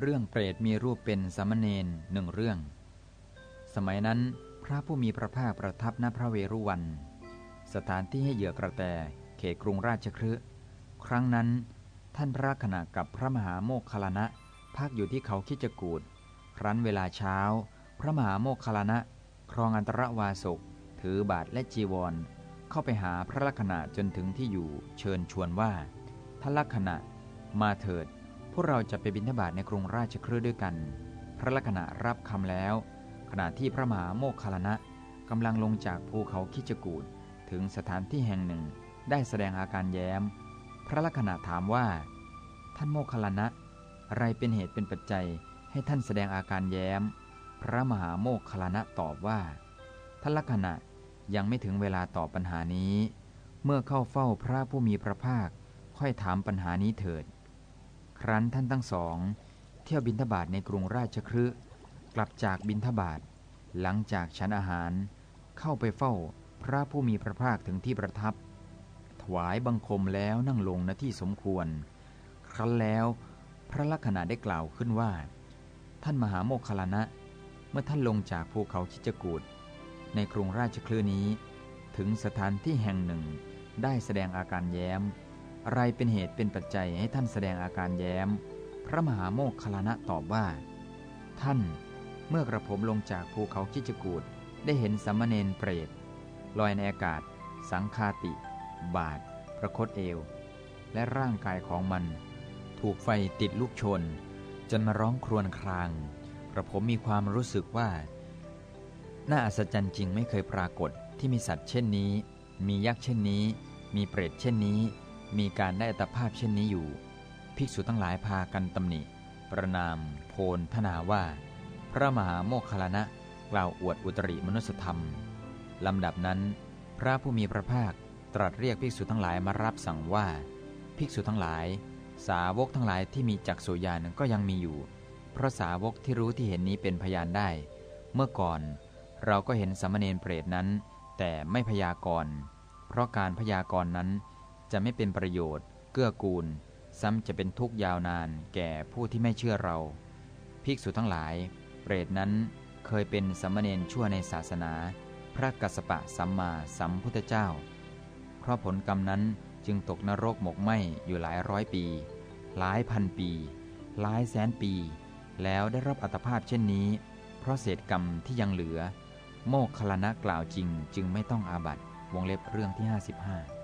เรื่องเปรตมีรูปเป็นสมณเณรหนึ่งเรื่อง สมัยนั้นพระผู้มีพระภาคประทับณพระเวรุวัน สถานที่ให้เหยื่อกระแต เขตกรุงราชครืครั้งนั้น ท่านพระขณะกับพระมหาโมคคลานะพักอยู่ที่เขาคิจกูดครั้นเวลาเช้า พระมหาโมคคลานะครองอันตรวาสกถือบาทและจีวร เข้าไปหาพระลักษณะจนถึงที่อยู่เชิญชวนว่าท่านลักษณะมาเถิด พวกเราจะไปบิณฑบาตในกรุงราชครืด้วยกัน พระลักษณะรับคำแล้ว ขณะที่พระมหาโมคคลานะกำลังลงจากภูเขาคิจกูดถึงสถานที่แห่งหนึ่งได้แสดงอาการแย้ม พระลักษณะถามว่า ท่านโมคคลานะ อะไรเป็นเหตุเป็นปัจจัยให้ท่านแสดงอาการแย้ม พระมหาโมคคลานะตอบว่า ท่านลักษณะยังไม่ถึงเวลาตอบปัญหานี้ เมื่อเข้าเฝ้าพระผู้มีพระภาค ค่อยถามปัญหานี้เถิด ครั้นท่านทั้งสอง เที่ยวบินทบาทในกรุงราชครืกลับจากบินทบาทหลังจากฉันอาหาร เข้าไปเฝ้าพระผู้มีพระภาคถึงที่ประทับ ถวายบังคมแล้วนั่งลงณที่สมควร ครั้นแล้วพระลักษณะได้กล่าวขึ้นว่า ท่านมหาโมคคลานะ เมื่อท่านลงจากภูเขาคิจกูดในกรุงราชคลือนี้ ถึงสถานที่แห่งหนึ่งได้แสดงอาการแย้ม อะไรเป็นเหตุเป็นปัจจัยให้ท่านแสดงอาการแย้ม พระมหาโมกขลานะตอบว่า ท่าน เมื่อกระผมลงจากภูเขาคิจกูดได้เห็นสัมมเนนเปรตลอยในอากาศ สังคาติ บาดประคตเอว และร่างกายของมัน ถูกไฟติดลูกชน จนมาร้องครวญคราง กระผมมีความรู้สึกว่า น่าอัศจรรย์จริงไม่เคยปรากฏที่มีสัตว์เช่นนี้ มียักษ์เช่นนี้ มีเปรตเช่นนี้ มีการได้อัตภาพเช่นนี้อยู่ ภิกษุทั้งหลายพากันตำหนิ ประนาม โพลทนาว่า พระมหาโมคคลนะกล่าวอวดอุตริมนุสธรรมลำดับนั้น พระผู้มีพระภาคตรัสเรียกภิกษุทั้งหลายมารับสั่งว่า ภิกษุทั้งหลาย สาวกทั้งหลายที่มีจักษุญาณก็ยังมีอยู่ เพราะสาวกที่รู้ที่เห็นนี้เป็นพยานได้ เมื่อก่อนเราก็เห็นสมณเณรเปรตนั้น แต่ไม่พยากรณ์เพราะการพยากรณ์นั้น จะไม่เป็นประโยชน์ เกื้อกูล ซ้ำจะเป็นทุกข์ยาวนานแก่ผู้ที่ไม่เชื่อเรา ภิกษุทั้งหลาย เปรตนั้นเคยเป็นสัมมเนนชั่วในศาสนา พระกัสสปะสัมมาสัมพุทธเจ้า เพราะผลกรรมนั้นจึงตกนรกหมกไหมอยู่หลายร้อยปี หลายพันปี หลายแสนปี แล้วได้รับอัตภาพเช่นนี้ เพราะเศษกรรมที่ยังเหลือ โมกขลานะกล่าวจริงจึงไม่ต้องอาบัตวงเล็บเรื่องที่ 55